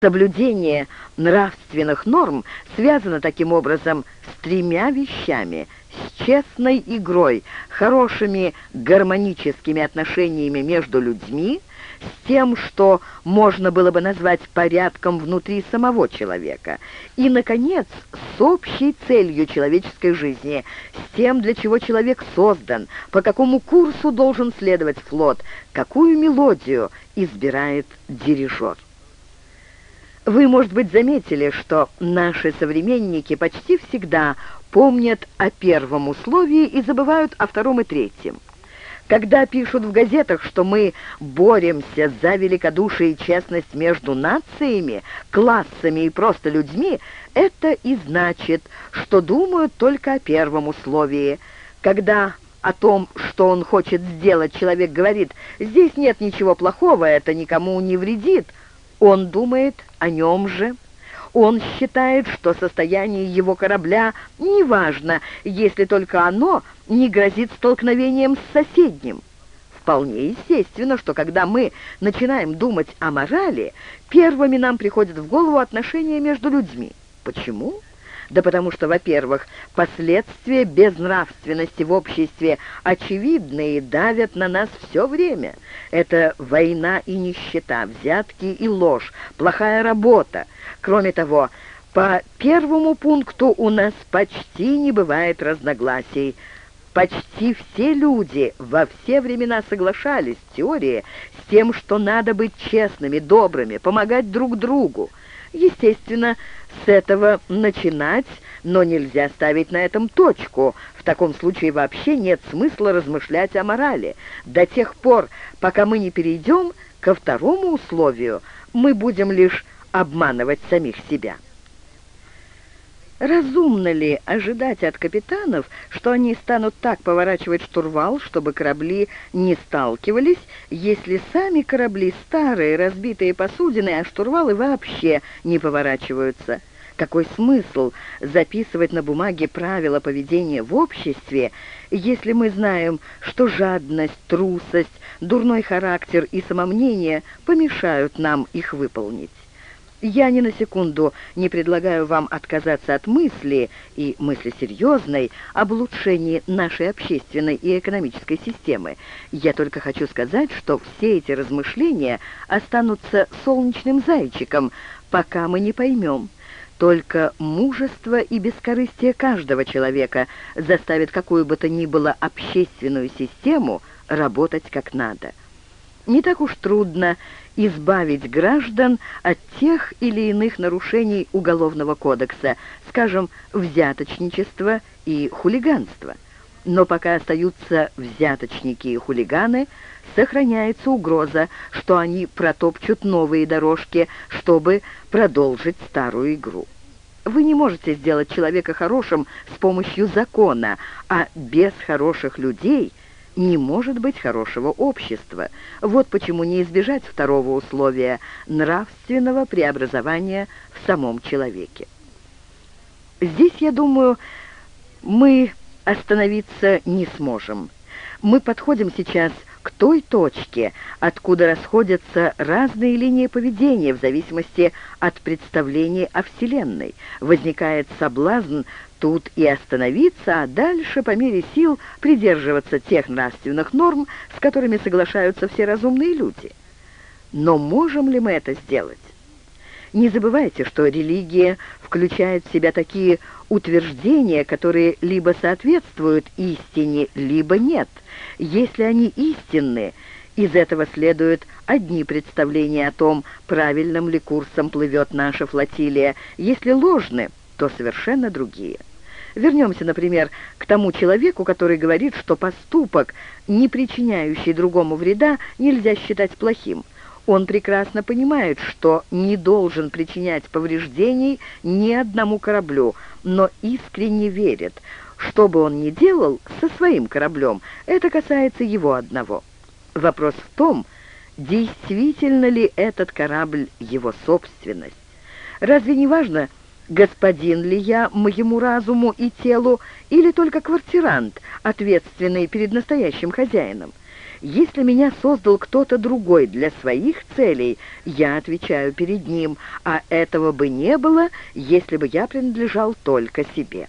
Соблюдение нравственных норм связано таким образом с тремя вещами – с честной игрой, хорошими гармоническими отношениями между людьми, с тем, что можно было бы назвать порядком внутри самого человека, и, наконец, с общей целью человеческой жизни, с тем, для чего человек создан, по какому курсу должен следовать флот, какую мелодию избирает дирижер. Вы, может быть, заметили, что наши современники почти всегда помнят о первом условии и забывают о втором и третьем. Когда пишут в газетах, что мы боремся за великодушие и честность между нациями, классами и просто людьми, это и значит, что думают только о первом условии. Когда о том, что он хочет сделать, человек говорит, «Здесь нет ничего плохого, это никому не вредит», он думает о нем же. Он считает, что состояние его корабля неважно, если только оно не грозит столкновением с соседним. Вполне естественно, что когда мы начинаем думать о морали, первыми нам приходят в голову отношения между людьми. Почему? Да потому что, во-первых, последствия безнравственности в обществе очевидны и давят на нас все время. Это война и нищета, взятки и ложь, плохая работа. Кроме того, по первому пункту у нас почти не бывает разногласий. Почти все люди во все времена соглашались в теории с тем, что надо быть честными, добрыми, помогать друг другу. Естественно, с этого начинать, но нельзя ставить на этом точку. В таком случае вообще нет смысла размышлять о морали. До тех пор, пока мы не перейдем ко второму условию, мы будем лишь обманывать самих себя. Разумно ли ожидать от капитанов, что они станут так поворачивать штурвал, чтобы корабли не сталкивались, если сами корабли старые, разбитые посудины, а штурвалы вообще не поворачиваются? Какой смысл записывать на бумаге правила поведения в обществе, если мы знаем, что жадность, трусость, дурной характер и самомнение помешают нам их выполнить? Я ни на секунду не предлагаю вам отказаться от мысли, и мысли серьезной, об улучшении нашей общественной и экономической системы. Я только хочу сказать, что все эти размышления останутся солнечным зайчиком, пока мы не поймем. Только мужество и бескорыстие каждого человека заставит какую бы то ни было общественную систему работать как надо. Не так уж трудно избавить граждан от тех или иных нарушений Уголовного кодекса, скажем, взяточничества и хулиганства. Но пока остаются взяточники и хулиганы, сохраняется угроза, что они протопчут новые дорожки, чтобы продолжить старую игру. Вы не можете сделать человека хорошим с помощью закона, а без хороших людей – не может быть хорошего общества. Вот почему не избежать второго условия – нравственного преобразования в самом человеке. Здесь, я думаю, мы остановиться не сможем. Мы подходим сейчас к той точке, откуда расходятся разные линии поведения в зависимости от представлений о Вселенной. Возникает соблазн тут и остановиться, а дальше, по мере сил, придерживаться тех нравственных норм, с которыми соглашаются все разумные люди. Но можем ли мы это сделать? Не забывайте, что религия включает в себя такие утверждения, которые либо соответствуют истине, либо нет. Если они истинны, из этого следуют одни представления о том, правильным ли курсом плывет наша флотилия. Если ложны, то совершенно другие. Вернемся, например, к тому человеку, который говорит, что поступок, не причиняющий другому вреда, нельзя считать плохим. Он прекрасно понимает, что не должен причинять повреждений ни одному кораблю, но искренне верит, что бы он ни делал со своим кораблем, это касается его одного. Вопрос в том, действительно ли этот корабль его собственность. Разве не важно, господин ли я моему разуму и телу, или только квартирант, ответственный перед настоящим хозяином. Если меня создал кто-то другой для своих целей, я отвечаю перед ним, а этого бы не было, если бы я принадлежал только себе.